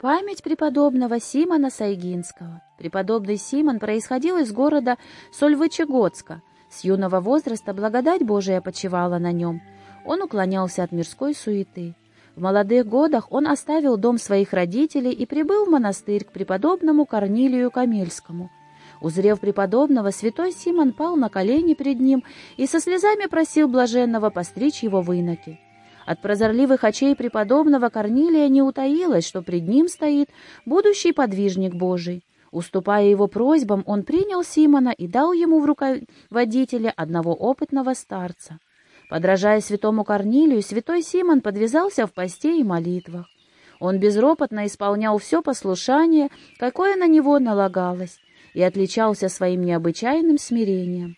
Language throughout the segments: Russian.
Память преподобного Симона Сайгинского. Преподобный Симон происходил из города Сольвычегодска. С юного возраста благодать Божия почивала на нем. Он уклонялся от мирской суеты. В молодых годах он оставил дом своих родителей и прибыл в монастырь к преподобному Корнилию Камельскому. Узрев преподобного, святой Симон пал на колени пред ним и со слезами просил блаженного постричь его в иноки. От прозорливых очей преподобного Корнилия не утаилось, что пред ним стоит будущий подвижник Божий. Уступая его просьбам, он принял Симона и дал ему в руководителя одного опытного старца. Подражая святому Корнилию, святой Симон подвязался в посте и молитвах. Он безропотно исполнял все послушание, какое на него налагалось, и отличался своим необычайным смирением.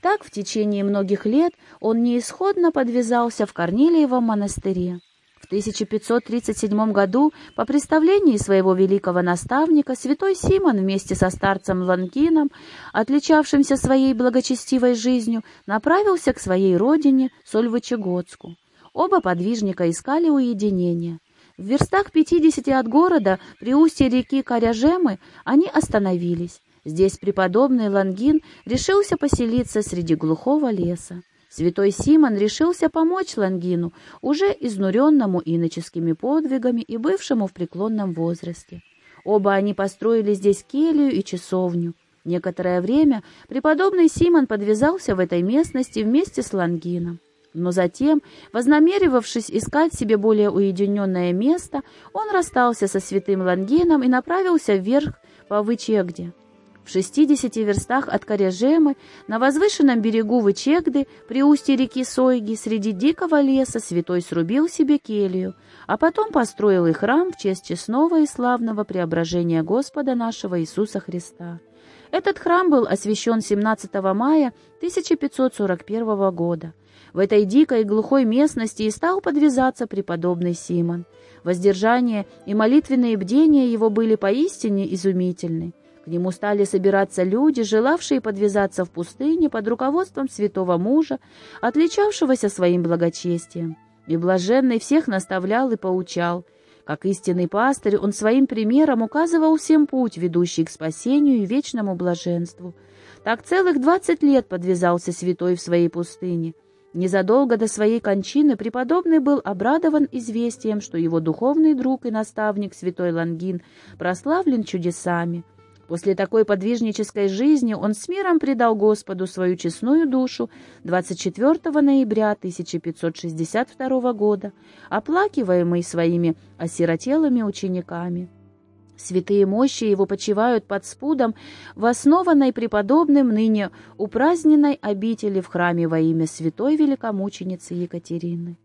Так в течение многих лет он неисходно подвязался в Корнилиевом монастыре. В 1537 году, по представлении своего великого наставника, святой Симон вместе со старцем Ланкином, отличавшимся своей благочестивой жизнью, направился к своей родине Сольвычегодску. Оба подвижника искали уединения. В верстах 50 от города, при устье реки Коряжемы, они остановились. Здесь преподобный Лангин решился поселиться среди глухого леса. Святой Симон решился помочь Лангину, уже изнуренному иноческими подвигами и бывшему в преклонном возрасте. Оба они построили здесь келью и часовню. Некоторое время преподобный Симон подвязался в этой местности вместе с Лангином. Но затем, вознамеривавшись искать себе более уединенное место, он расстался со святым Лангином и направился вверх по Вычегде. В шестидесяти верстах от Коряжемы, на возвышенном берегу Вычегды, при устье реки Сойги, среди дикого леса, святой срубил себе келью, а потом построил и храм в честь честного и славного преображения Господа нашего Иисуса Христа. Этот храм был освящен 17 мая 1541 года. В этой дикой и глухой местности и стал подвязаться преподобный Симон. Воздержание и молитвенные бдения его были поистине изумительны. К нему стали собираться люди, желавшие подвязаться в пустыне под руководством святого мужа, отличавшегося своим благочестием. И блаженный всех наставлял и поучал. Как истинный пастырь, он своим примером указывал всем путь, ведущий к спасению и вечному блаженству. Так целых двадцать лет подвязался святой в своей пустыне. Незадолго до своей кончины преподобный был обрадован известием, что его духовный друг и наставник святой Лангин прославлен чудесами — После такой подвижнической жизни он с миром предал Господу свою честную душу 24 ноября 1562 года, оплакиваемый своими осиротелыми учениками. Святые мощи его почивают под спудом в основанной преподобным ныне упраздненной обители в храме во имя святой великомученицы Екатерины.